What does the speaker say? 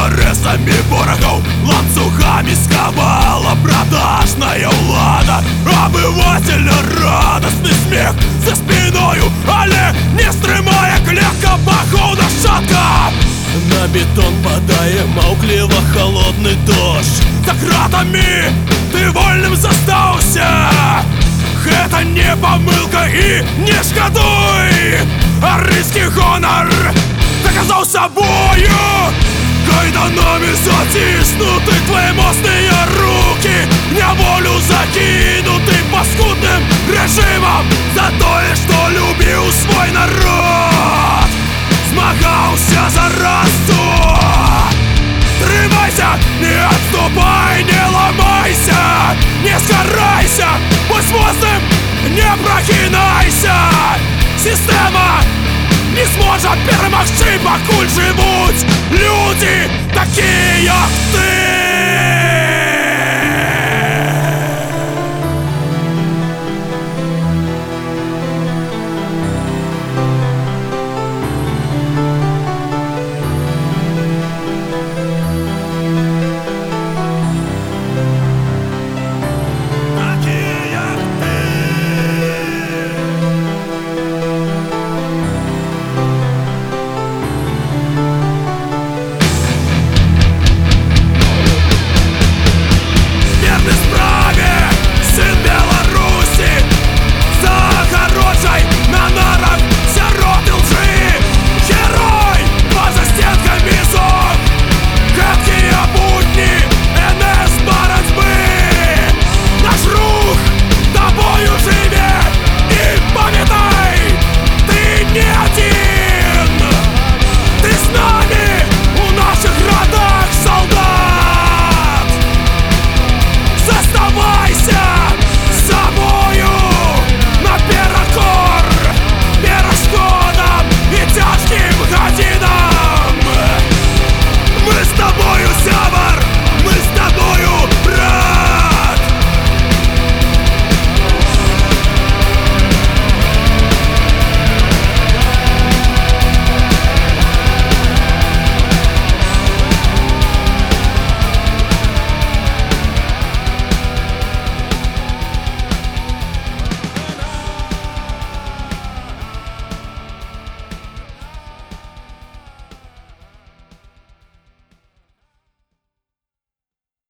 Интересами ворогов ланцугами сковала продажная улада. Обывательно радостный смех за спиною Але не стримає кляка пахона шатка. На бетон падає маукливо холодный дождь, За кратами ты вольным застался. Это не помылка и не шкадуй А рыский гонор доказал собою. Кайданами затиснуты твои мощные руки. В неволю закинуты паскудным режимом. За то, что любил свой народ. Змагался за расу. Трымайся, не отступай, не ломайся Не сгорайся, будь мощным, не прокинайся. Система не зможа перемогти, покуль живуть люди, такі як ти.